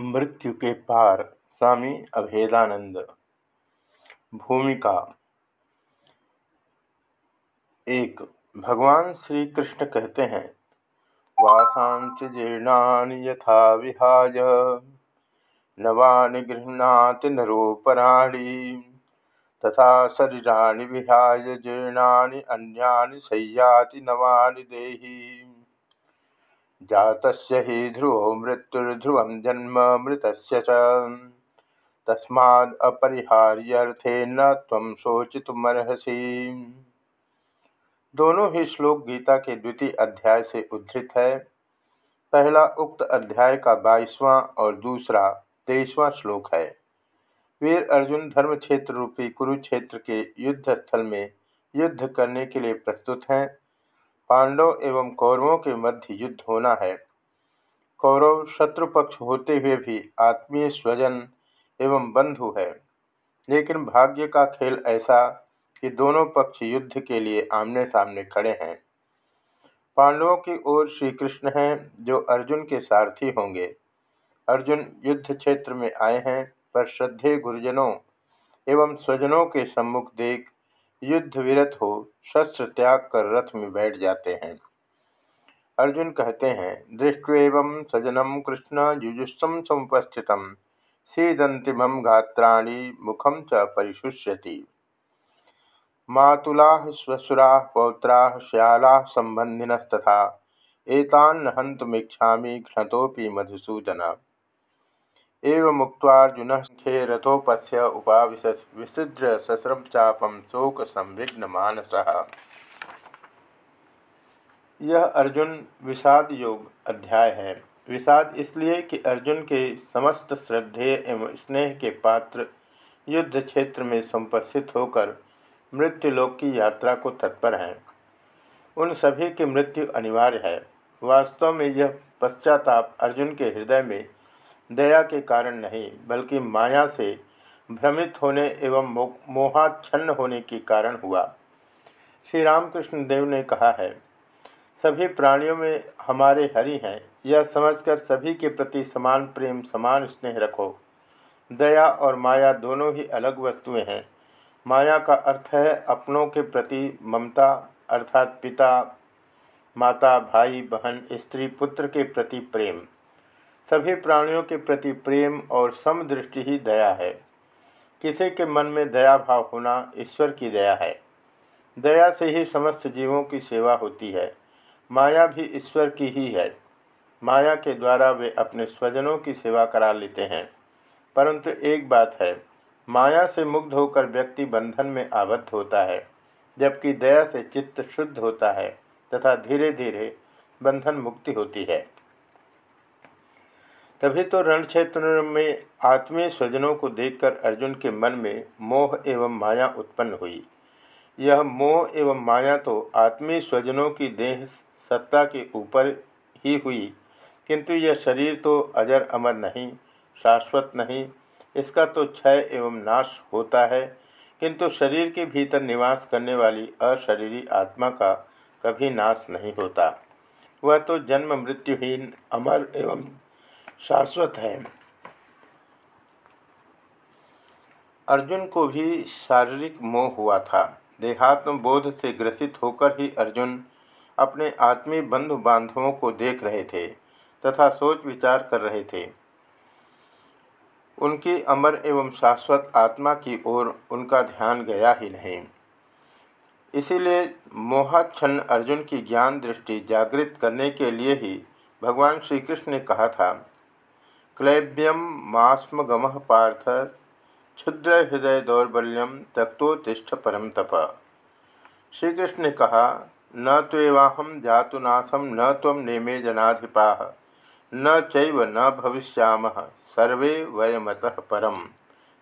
मृत्यु के पार स्वामी अभेदानंद। भूमिका। एक, भगवान श्री कृष्ण कहते हैं वासांच जीर्णानि यथा विहाय। नवानि गृह्णाति नरोपराणि। तथा शरीराणि विहाय, जीर्णानि अन्यानि सय्याति नवानि देहि। जात ही ध्रुव मृत्युर्ध्रुव जन्म मृत तस्मादपरिहार्यर्थे न तम शोचितुमर्हसी। दोनों ही श्लोक गीता के द्वितीय अध्याय से उद्धृत है। पहला उक्त अध्याय का बाईसवां और दूसरा तेईसवां श्लोक है। वीर अर्जुन धर्म क्षेत्र रूपी कुरुक्षेत्र के युद्ध स्थल में युद्ध करने के लिए प्रस्तुत हैं। पांडव एवं कौरवों के मध्य युद्ध होना है। कौरव शत्रु पक्ष होते हुए भी आत्मीय स्वजन एवं बंधु है। लेकिन भाग्य का खेल ऐसा कि दोनों पक्ष युद्ध के लिए आमने सामने खड़े हैं। पांडवों की ओर श्री कृष्ण हैं, जो अर्जुन के सारथी होंगे। अर्जुन युद्ध क्षेत्र में आए हैं, पर श्रद्धे गुरुजनों एवं स्वजनों के सम्मुख देख युद्ध विरत हो, शस्त्र त्याग कर रथ में बैठ जाते हैं। अर्जुन कहते हैं, दृष्टव सजनम कृष्ण युजुस्सम समुपस्थित सीदंतिम गात्राणी मुखम च परिशुष्यति। मातुला स्वसुरा पौत्रा श्याला संबंधिनस्तथा एतान्न हंतमीक्षा घ्नतोपि मधुसूदन। एवं मुक्तार्जुन खे रथोपस्य उपाविश विसृज्य सस्रम चापम शोक संविघ्न मानस यह अर्जुन विषाद योग अध्याय है। विषाद इसलिए कि अर्जुन के समस्त श्रद्धेय एवं स्नेह के पात्र युद्ध क्षेत्र में संपस्थित होकर मृत्युलोक की यात्रा को तत्पर हैं। उन सभी की मृत्यु अनिवार्य है। वास्तव में यह पश्चाताप अर्जुन के हृदय में दया के कारण नहीं, बल्कि माया से भ्रमित होने एवं मोहाच्छन्न होने के कारण हुआ। श्री रामकृष्ण देव ने कहा है, सभी प्राणियों में हमारे हरि हैं। यह समझकर सभी के प्रति समान प्रेम, समान स्नेह रखो। दया और माया दोनों ही अलग वस्तुएँ हैं। माया का अर्थ है अपनों के प्रति ममता, अर्थात पिता, माता, भाई, बहन, स्त्री, पुत्र के प्रति प्रेम। सभी प्राणियों के प्रति प्रेम और समदृष्टि ही दया है। किसी के मन में दया भाव होना ईश्वर की दया है। दया से ही समस्त जीवों की सेवा होती है। माया भी ईश्वर की ही है। माया के द्वारा वे अपने स्वजनों की सेवा करा लेते हैं। परंतु एक बात है, माया से मुग्ध होकर व्यक्ति बंधन में आबद्ध होता है, जबकि दया से चित्त शुद्ध होता है तथा धीरे धीरे बंधन मुक्ति होती है। तभी तो रण क्षेत्र में आत्मीय स्वजनों को देखकर अर्जुन के मन में मोह एवं माया उत्पन्न हुई। यह मोह एवं माया तो आत्मीय स्वजनों की देह सत्ता के ऊपर ही हुई, किंतु यह शरीर तो अजर अमर नहीं, शाश्वत नहीं, इसका तो क्षय एवं नाश होता है, किंतु शरीर के भीतर निवास करने वाली अशरीरी आत्मा का कभी नाश नहीं होता। वह तो जन्म मृत्युहीन, अमर एवं शाश्वत है। अर्जुन को भी शारीरिक मोह हुआ था। देहात्म बोध से ग्रसित होकर ही अर्जुन अपने आत्मीय बंधु बांधवों को देख रहे थे तथा सोच विचार कर रहे थे। उनकी अमर एवं शाश्वत आत्मा की ओर उनका ध्यान गया ही नहीं। इसीलिए मोहाच्छन्न अर्जुन की ज्ञान दृष्टि जागृत करने के लिए ही भगवान श्री कृष्ण ने कहा था क्लैब्यम मास्मगम पार्थ, क्षुद्र हृदय दौर्बल्यम तक्तोतिष्ठ परम तप। श्री कृष्ण ने कहा, न त्वेवाहम जातुनाथम न तम नेमे जनाधिपा, न चैव न भविष्याम, सर्वे वयमत परम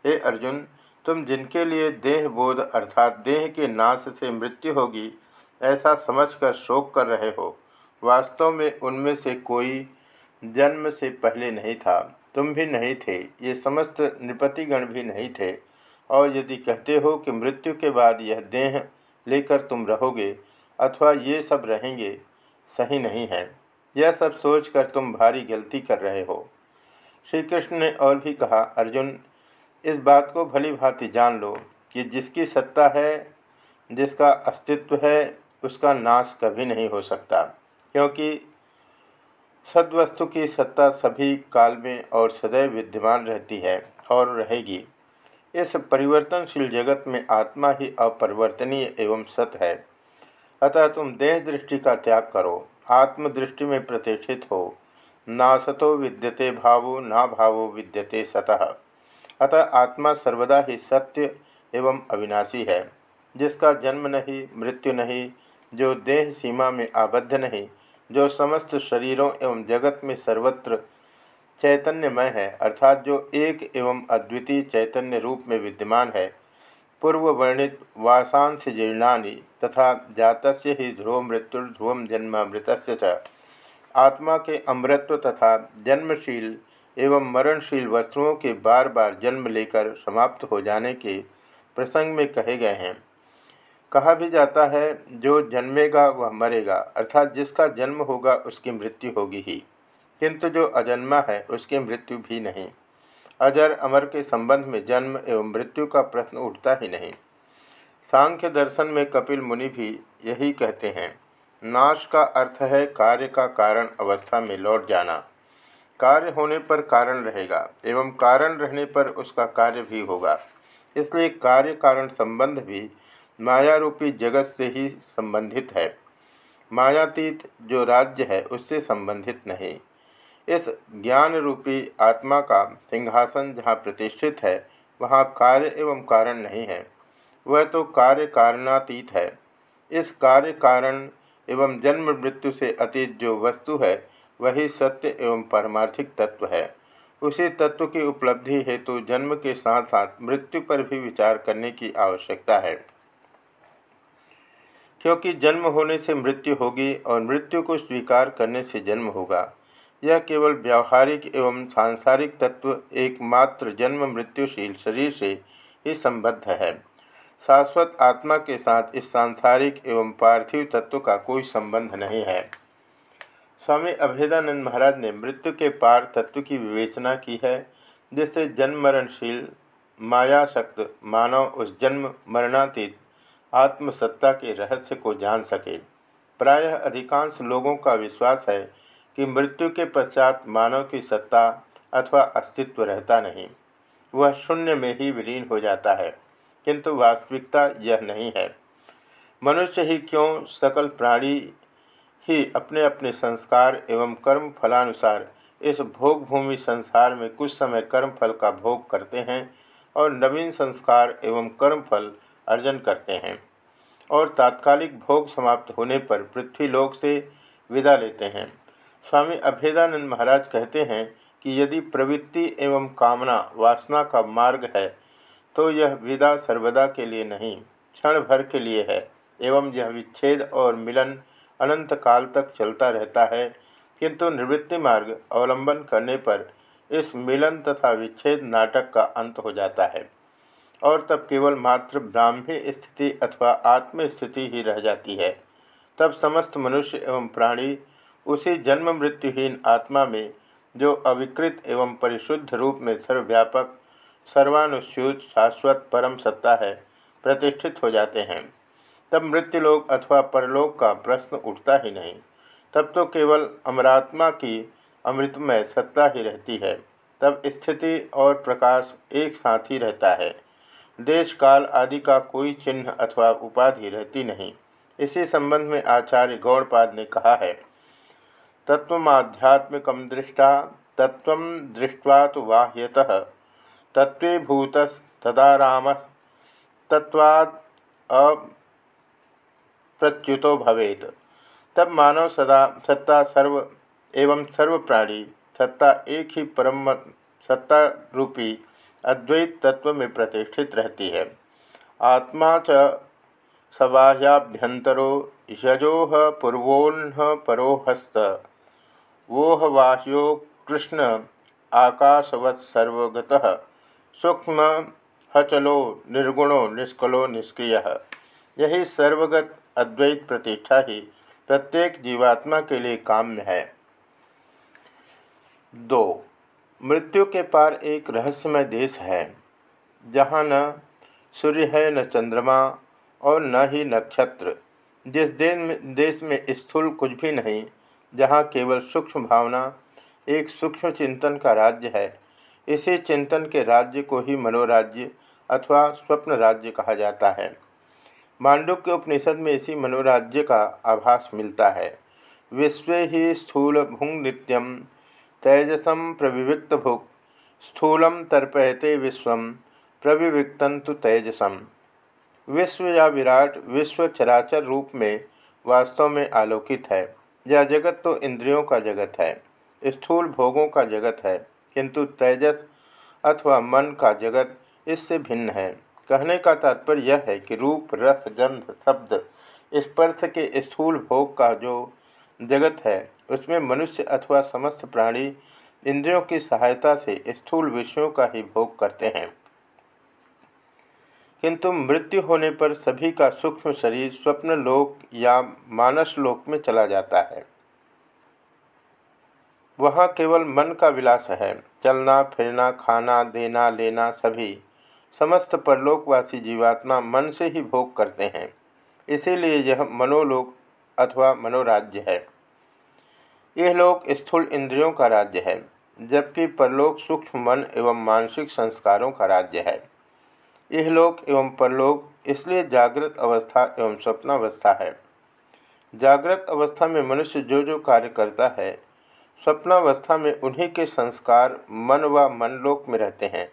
हे अर्जुन, तुम जिनके लिए देह बोध अर्थात देह के नाश से मृत्यु होगी, ऐसा समझकर शोक कर रहे हो। वास्तव में उनमें से कोई जन्म से पहले नहीं था। तुम भी नहीं थे। ये समस्त नृपतिगण भी नहीं थे। और यदि कहते हो कि मृत्यु के बाद यह देह लेकर तुम रहोगे, अथवा ये सब रहेंगे, सही नहीं है। यह सब सोचकर तुम भारी गलती कर रहे हो। श्री कृष्ण ने और भी कहा, अर्जुन, इस बात को भली भांति जान लो कि जिसकी सत्ता है, जिसका अस्तित्व है, उसका नाश कभी नहीं हो सकता। क्योंकि सद्वस्तु की सत्ता सभी काल में और सदैव विद्यमान रहती है और रहेगी। इस परिवर्तनशील जगत में आत्मा ही अपरिवर्तनीय एवं सत है। अतः तुम देह दृष्टि का त्याग करो, आत्मदृष्टि में प्रतिष्ठित हो। ना सतो विद्यते भावो, ना भावो विद्यते सतः। अतः आत्मा सर्वदा ही सत्य एवं अविनाशी है। जिसका जन्म नहीं, मृत्यु नहीं, जो देह सीमा में आबद्ध नहीं जो समस्त शरीरों एवं जगत में सर्वत्र चैतन्यमय है, अर्थात जो एक एवं अद्वितीय चैतन्य रूप में विद्यमान है पूर्व वर्णित वासांश जीर्णानि तथा जात ही ध्रुव मृत्युर्ध्रुव जन्म मृत आत्मा के अमृत्व तथा जन्मशील एवं मरणशील वस्तुओं के बार बार जन्म लेकर समाप्त हो जाने के प्रसंग में कहे गए हैं। कहा भी जाता है, जो जन्मेगा वह मरेगा, अर्थात जिसका जन्म होगा उसकी मृत्यु होगी ही। किंतु जो अजन्मा है, उसकी मृत्यु भी नहीं। अजर अमर के संबंध में जन्म एवं मृत्यु का प्रश्न उठता ही नहीं। सांख्य दर्शन में कपिल मुनि भी यही कहते हैं, नाश का अर्थ है कार्य का कारण अवस्था में लौट जाना। कार्य होने पर कारण रहेगा, एवं कारण रहने पर उसका कार्य भी होगा। इसलिए कार्य कारण संबंध भी माया रूपी जगत से ही संबंधित है। मायातीत जो राज्य है, उससे संबंधित नहीं। इस ज्ञान रूपी आत्मा का सिंहासन जहाँ प्रतिष्ठित है, वहाँ कार्य एवं कारण नहीं है। वह तो कार्य कारणातीत है। इस कार्य कारण एवं जन्म मृत्यु से अतीत जो वस्तु है, वही सत्य एवं पारमार्थिक तत्व है। उसी तत्व की उपलब्धि हेतु तो जन्म के साथ साथ मृत्यु पर भी विचार करने की आवश्यकता है। क्योंकि जन्म होने से मृत्यु होगी और मृत्यु को स्वीकार करने से जन्म होगा। यह केवल व्यावहारिक एवं सांसारिक तत्व एकमात्र जन्म मृत्युशील शरीर से ही संबद्ध है। शाश्वत आत्मा के साथ इस सांसारिक एवं पार्थिव तत्व का कोई संबंध नहीं है। स्वामी अभेदानंद महाराज ने मृत्यु के पार तत्व की विवेचना की है, जिससे जन्म मरणशील मायाशक्त मानव उस जन्म मरणातीत आत्मसत्ता के रहस्य को जान सके। प्रायः अधिकांश लोगों का विश्वास है कि मृत्यु के पश्चात मानव की सत्ता अथवा अस्तित्व रहता नहीं। वह शून्य में ही विलीन हो जाता है, किंतु वास्तविकता यह नहीं है। मनुष्य ही क्यों सकल प्राणी ही अपने अपने संस्कार एवं कर्म फलानुसार इस भोग भूमि संसार में कुछ समय कर्म फल का भोग करते हैं और नवीन संस्कार एवं कर्म फल अर्जन करते हैं और तात्कालिक भोग समाप्त होने पर पृथ्वीलोक से विदा लेते हैं। स्वामी अभेदानंद महाराज कहते हैं कि यदि प्रवृत्ति एवं कामना वासना का मार्ग है तो यह विदा सर्वदा के लिए नहीं, क्षण भर के लिए है, एवं यह विच्छेद और मिलन अनंत काल तक चलता रहता है। किंतु निवृत्ति मार्ग अवलंबन करने पर इस मिलन तथा विच्छेद नाटक का अंत हो जाता है। और तब केवल मात्र ब्राह्मी स्थिति अथवा आत्म स्थिति ही रह जाती है। तब समस्त मनुष्य एवं प्राणी उसी जन्म मृत्युहीन आत्मा में, जो अविकृत एवं परिशुद्ध रूप में सर्वव्यापक सर्वानुच्युत शाश्वत परम सत्ता है, प्रतिष्ठित हो जाते हैं। तब मृत्युलोक अथवा परलोक का प्रश्न उठता ही नहीं। तब तो केवल अमरात्मा की अमृतमय सत्ता ही रहती है। तब स्थिति और प्रकाश एक साथ ही रहता है। देश काल आदि का कोई चिन्ह अथवा उपाधि रहती नहीं। इसी संबंध में आचार्य गौड़पाद ने कहा है तत्वध्यात्मिक दृष्टा तत्व दृष्ट्वा तो बाह्यतः तत्वभूत तदाराम तत्वाद अप्रच्युतो भवेत। तब मानव सदा, सत्ता सर्व, एवं सर्व प्राणी, सत्ता एक ही परम, सत्ता रूपी अद्वैत तत्व में प्रतिष्ठित रहती है। आत्मा च सबाह्याभ्यंतरो, यजोह पूर्वोन्ह परोहस्त। वोह बाह्यो कृष्ण आकाशवत्सर्वगत सूक्ष्म, हचलो, निर्गुणो, निष्कलो, निष्क्रिय। यही सर्वगत अद्वैत प्रतिष्ठा ही प्रत्येक जीवात्मा के लिए काम्य है। दो मृत्यु के पार एक रहस्यमय देश है, जहाँ न सूर्य है, न चंद्रमा और न ही नक्षत्र। जिस देश में देश में स्थूल कुछ भी नहीं, जहाँ केवल सूक्ष्म भावना, एक सूक्ष्म चिंतन का राज्य है, इसी चिंतन के राज्य को ही मनोराज्य अथवा स्वप्न राज्य कहा जाता है। मांडुक के उपनिषद में इसी मनोराज्य का आभास मिलता है। विश्व ही स्थूल भुंग नित्यम तेजसम प्रविविक्त भुक् स्थूलम तर्पयते विश्व प्रविविक्तंतु तेजसम विश्व या विराट विश्व चराचर रूप में वास्तव में आलोकित है। यह जगत तो इंद्रियों का जगत है, स्थूल भोगों का जगत है, किंतु तेजस अथवा मन का जगत इससे भिन्न है। कहने का तात्पर्य यह है कि रूप, रस, गंध, शब्द, स्पर्श के स्थूल भोग का जो जगत है उसमें मनुष्य अथवा समस्त प्राणी इंद्रियों की सहायता से स्थूल विषयों का ही भोग करते हैं। किंतु मृत्यु होने पर सभी का सूक्ष्म शरीर स्वप्न लोक या मानस लोक में चला जाता है। वहाँ केवल मन का विलास है। चलना, फिरना, खाना, देना, लेना सभी, समस्त परलोकवासी जीवात्मा मन से ही भोग करते हैं। इसीलिए यह मनोलोक अथवा मनोराज्य है। यह लोक स्थूल इंद्रियों का राज्य है, जबकि परलोक सूक्ष्म मन एवं मानसिक संस्कारों का राज्य है। यह लोक एवं परलोक इसलिए जागृत अवस्था एवं स्वप्नावस्था है। जागृत अवस्था में मनुष्य जो जो कार्य करता है, स्वप्नावस्था में उन्हीं के संस्कार मन व मनलोक में रहते हैं,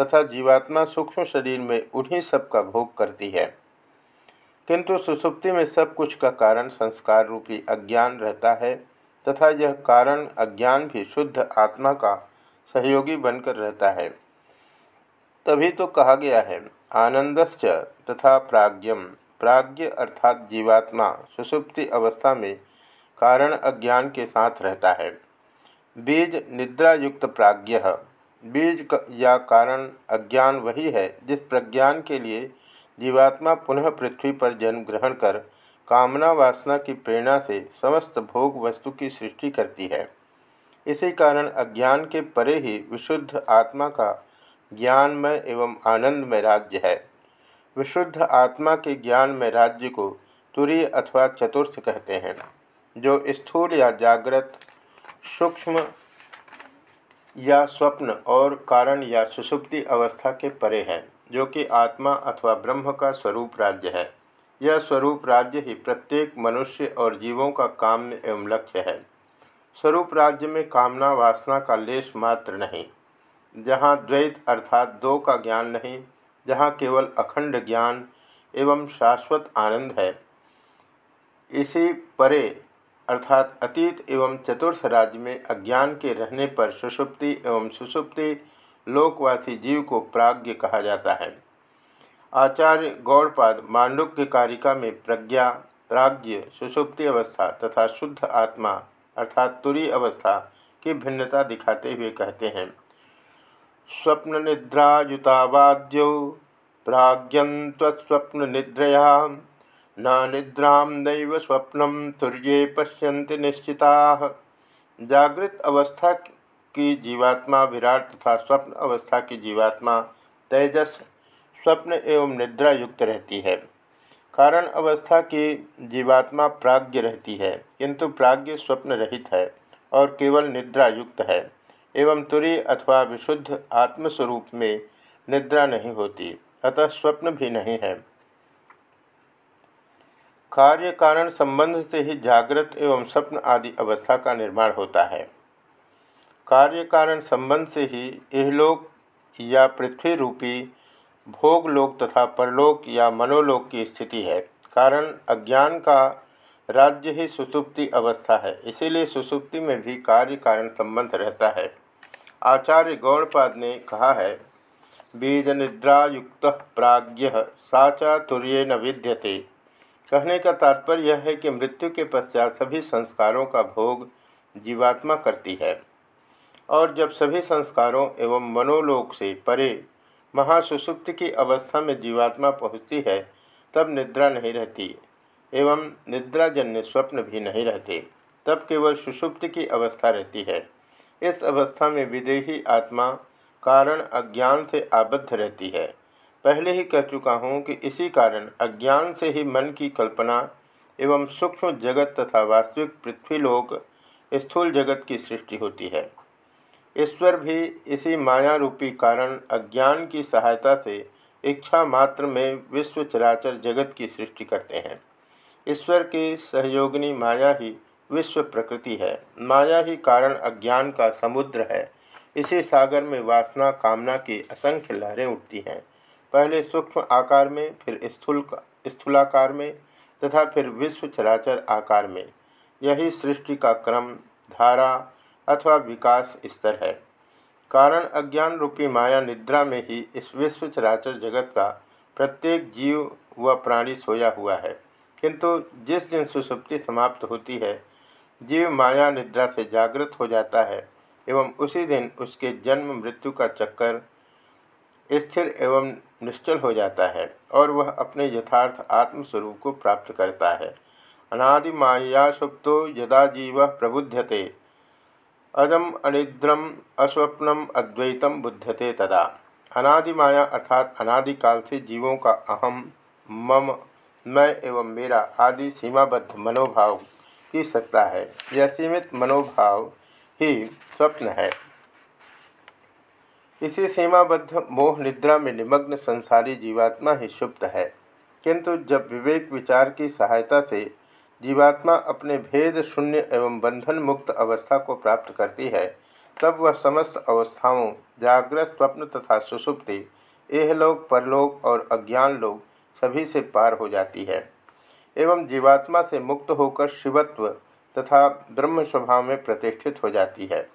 तथा जीवात्मा सूक्ष्म शरीर में उन्हीं सब का भोग करती है। किंतु सुसुप्ति में सब कुछ का कारण संस्कार रूपी अज्ञान रहता है तथा यह कारण अज्ञान भी शुद्ध आत्मा का सहयोगी बनकर रहता है। तभी तो कहा गया है, आनंदश्च तथा प्राज्ञम प्राज्ञ अर्थात जीवात्मा सुसुप्ति अवस्था में कारण अज्ञान के साथ रहता है। बीज निद्रा युक्त प्राज्ञ। बीज या कारण अज्ञान वही है जिस प्रज्ञान के लिए जीवात्मा पुनः पृथ्वी पर जन्म ग्रहण कर कामना वासना की प्रेरणा से समस्त भोग वस्तु की सृष्टि करती है। इसी कारण अज्ञान के परे ही विशुद्ध आत्मा का ज्ञानमय एवं आनंदमय राज्य है। विशुद्ध आत्मा के ज्ञान में राज्य को तुरीय अथवा चतुर्थ कहते हैं, जो स्थूल या जागृत, सूक्ष्म या स्वप्न और कारण या सुसुप्ति अवस्था के परे है, जो कि आत्मा अथवा ब्रह्म का स्वरूप राज्य है। यह स्वरूप राज्य ही प्रत्येक मनुष्य और जीवों का काम्य एवं लक्ष्य है। स्वरूप राज्य में कामना वासना का लेश मात्र नहीं, जहाँ द्वैत अर्थात दो का ज्ञान नहीं, जहाँ केवल अखंड ज्ञान एवं शाश्वत आनंद है। इसी परे अर्थात अतीत एवं चतुर्थ राज्य में अज्ञान के रहने पर सुषुप्ति एवं सुषुप्ति लोकवासी जीव को प्राग्ञ कहा जाता है। आचार्य गौड़पाद मांडुक्य कारिका में प्रज्ञा, प्राज्ञ सुषुप्ति अवस्था तथा शुद्ध आत्मा अर्थात तुरी अवस्था की भिन्नता दिखाते हुए कहते हैं। स्वप्न निद्रायुतावाद्यौ प्राज्ञस्वप्न निद्रया न निद्रा नैव स्वप्न तुर्ये पश्यन्ति निश्चिता। जागृत अवस्था की जीवात्मा, विराट तथा स्वप्न अवस्था की जीवात्मा तेजस स्वप्न एवं निद्रा युक्त रहती है। कारण अवस्था की जीवात्मा प्राज्ञ रहती है, किंतु प्राज्ञ स्वप्न रहित है और केवल निद्रा युक्त है, एवं तुरी अथवा विशुद्ध आत्मस्वरूप में निद्रा नहीं होती, अतः स्वप्न भी नहीं है। कार्य कारण संबंध से ही जागृत एवं स्वप्न आदि अवस्था का निर्माण होता है। कार्य कारण संबंध से ही इहलोक या पृथ्वी रूपी भोगलोक तथा परलोक या मनोलोक की स्थिति है। कारण अज्ञान का राज्य ही सुसुप्ति अवस्था है। इसीलिए सुसुप्ति में भी कार्य कारण संबंध रहता है। आचार्य गौणपाद ने कहा है, बीज निद्रा युक्त प्राज्ञ साचा तुर्य न विद्यते। कहने का तात्पर्य यह है कि मृत्यु के पश्चात सभी संस्कारों का भोग जीवात्मा करती है। और जब सभी संस्कारों एवं मनोलोक से परे महासुसुप्त की अवस्था में जीवात्मा पहुँचती है, तब निद्रा नहीं रहती, एवं निद्राजन्य स्वप्न भी नहीं रहते, तब केवल सुषुप्त की अवस्था रहती है। इस अवस्था में विदेही आत्मा कारण अज्ञान से आबद्ध रहती है। पहले ही कह चुका हूँ कि इसी कारण अज्ञान से ही मन की कल्पना एवं सूक्ष्म जगत तथा वास्तविक पृथ्वीलोक स्थूल जगत की सृष्टि होती है। ईश्वर भी इसी माया रूपी कारण अज्ञान की सहायता से इच्छा मात्र में विश्व चराचर जगत की सृष्टि करते हैं। ईश्वर की सहयोगिनी माया ही विश्व प्रकृति है। माया ही कारण अज्ञान का समुद्र है। इसी सागर में वासना, कामना की असंख्य लहरें उठती हैं। पहले सूक्ष्म आकार में, फिर स्थूल स्थूलाकार में तथा फिर विश्व चराचर आकार में। यही सृष्टि का क्रम, धारा अथवा विकास स्तर है। कारण अज्ञान रूपी माया निद्रा में ही इस विश्व चराचर जगत का प्रत्येक जीव व प्राणी सोया हुआ है। किंतु जिस दिन सुसुप्ति समाप्त होती है, जीव माया निद्रा से जागृत हो जाता है एवं उसी दिन उसके जन्म मृत्यु का चक्कर स्थिर एवं निश्चल हो जाता है और वह अपने यथार्थ आत्मस्वरूप को प्राप्त करता है। अनादि माया सुप्तो यदा जीव प्रबुध्यते। अजम अनिद्रम अस्वप्नम अद्वैतम बुद्धते तदा। अनादि माया अर्थात अनादिकाल से जीवों का अहम, मम, मैं एवं मेरा आदि सीमाबद्ध मनोभाव की सत्ता है। यह सीमित मनोभाव ही स्वप्न है। इसी सीमाबद्ध मोह निद्रा में निमग्न संसारी जीवात्मा ही सुप्त है। किंतु जब विवेक विचार की सहायता से जीवात्मा अपने भेद, शून्य एवं बंधन मुक्त अवस्था को प्राप्त करती है, तब वह समस्त अवस्थाओं, जागृत, स्वप्न तथा सुसुप्ति, एहलोक, परलोक और अज्ञान लोग सभी से पार हो जाती है। एवं जीवात्मा से मुक्त होकर शिवत्व तथा ब्रह्म स्वभाव में प्रतिष्ठित हो जाती है।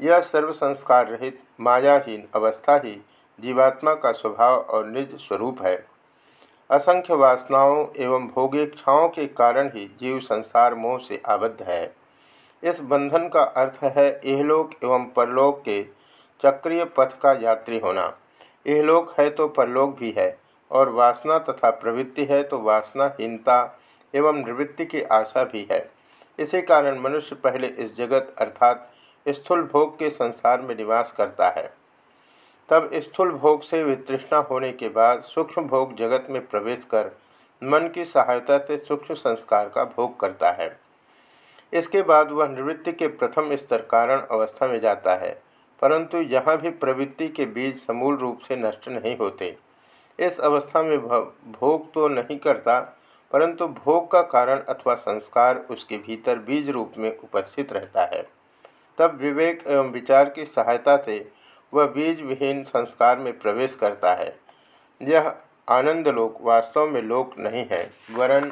यह सर्व संस्कार रहित मायाहीन अवस्था ही जीवात्मा का स्वभाव और निज स्वरूप है। असंख्य वासनाओं एवं भोगेक्षाओं के कारण ही जीव संसार मोह से आबद्ध है। इस बंधन का अर्थ है इहलोक एवं परलोक के चक्रीय पथ का यात्री होना। इहलोक है तो परलोक भी है, और वासना तथा प्रवृत्ति है तो वासनाहीनता एवं निवृत्ति की आशा भी है। इसी कारण मनुष्य पहले इस जगत अर्थात स्थूल भोग के संसार में निवास करता है। तब स्थूल भोग से वितृष्णा होने के बाद सूक्ष्म भोग जगत में प्रवेश कर मन की सहायता से सूक्ष्म संस्कार का भोग करता है। इसके बाद वह निवृत्ति के प्रथम स्तर कारण अवस्था में जाता है, परंतु यहाँ भी प्रवृत्ति के बीज समूल रूप से नष्ट नहीं होते। इस अवस्था में भोग तो नहीं करता, परंतु भोग का कारण अथवा संस्कार उसके भीतर बीज रूप में उपस्थित रहता है। तब विवेक एवं विचार की सहायता से वह बीज विहीन संस्कार में प्रवेश करता है। यह आनंद लोक वास्तव में लोक नहीं है, वरन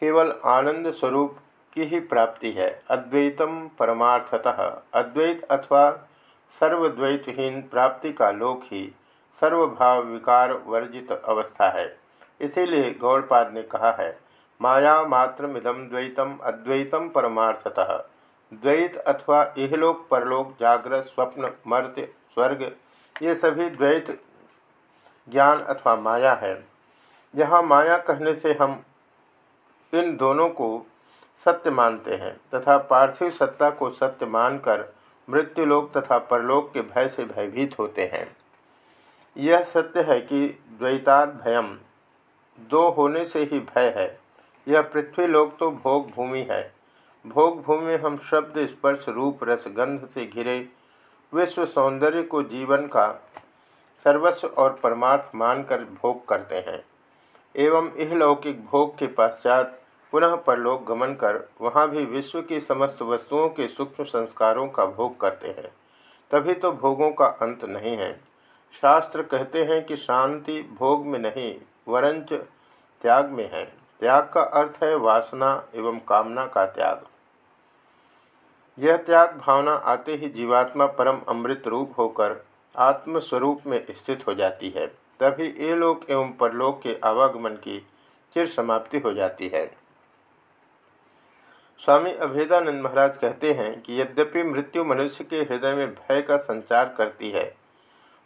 केवल आनंद स्वरूप की ही प्राप्ति है। अद्वैतम परमार्थतः, अद्वैत अथवा सर्वद्वैतहीन प्राप्ति का लोक ही सर्वभाव विकार वर्जित अवस्था है। इसीलिए गौड़पाद ने कहा है, माया मात्र मिदम द्वैतम अद्वैतम परमार्थतः। द्वैत अथवा इहलोक, परलोक, जागृत, स्वप्न, मर्त्य, स्वर्ग, ये सभी द्वैत ज्ञान अथवा माया है। यहाँ माया कहने से हम इन दोनों को सत्य मानते हैं तथा पार्थिव सत्ता को सत्य मानकर मृत्युलोक तथा परलोक के भय से भयभीत होते हैं। यह सत्य है कि द्वैताद भयम दो होने से ही भय है। यह पृथ्वीलोक तो भोग भूमि है। भोग भूमि में हम शब्द स्पर्श रूप रस गंध से घिरे विश्व सौंदर्य को जीवन का सर्वस्व और परमार्थ मानकर भोग करते हैं। एवं इहलौकिक भोग के पश्चात पुनः परलोक गमन कर वहाँ भी विश्व की समस्त वस्तुओं के सूक्ष्म संस्कारों का भोग करते हैं। तभी तो भोगों का अंत नहीं है। शास्त्र कहते हैं कि शांति भोग में नहीं, वरंच त्याग में है। त्याग का अर्थ है वासना एवं कामना का त्याग। यह त्याग भावना आते ही जीवात्मा परम अमृत रूप होकर आत्मस्वरूप में स्थित हो जाती है। तभी ये लोक एवं परलोक के आवागमन की चिर समाप्ति हो जाती है। स्वामी अभेदानंद महाराज कहते हैं कि यद्यपि मृत्यु मनुष्य के हृदय में भय का संचार करती है,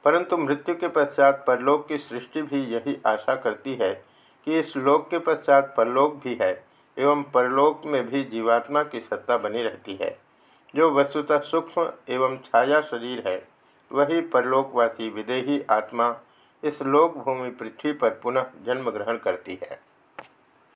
परंतु मृत्यु के पश्चात परलोक की सृष्टि भी यही आशा करती है कि इस लोक के पश्चात परलोक भी है एवं परलोक में भी जीवात्मा की सत्ता बनी रहती है। जो वस्तुतः सूक्ष्म एवं छाया शरीर है, वही परलोकवासी विदेही आत्मा इस लोक भूमि पृथ्वी पर पुनः जन्म ग्रहण करती है।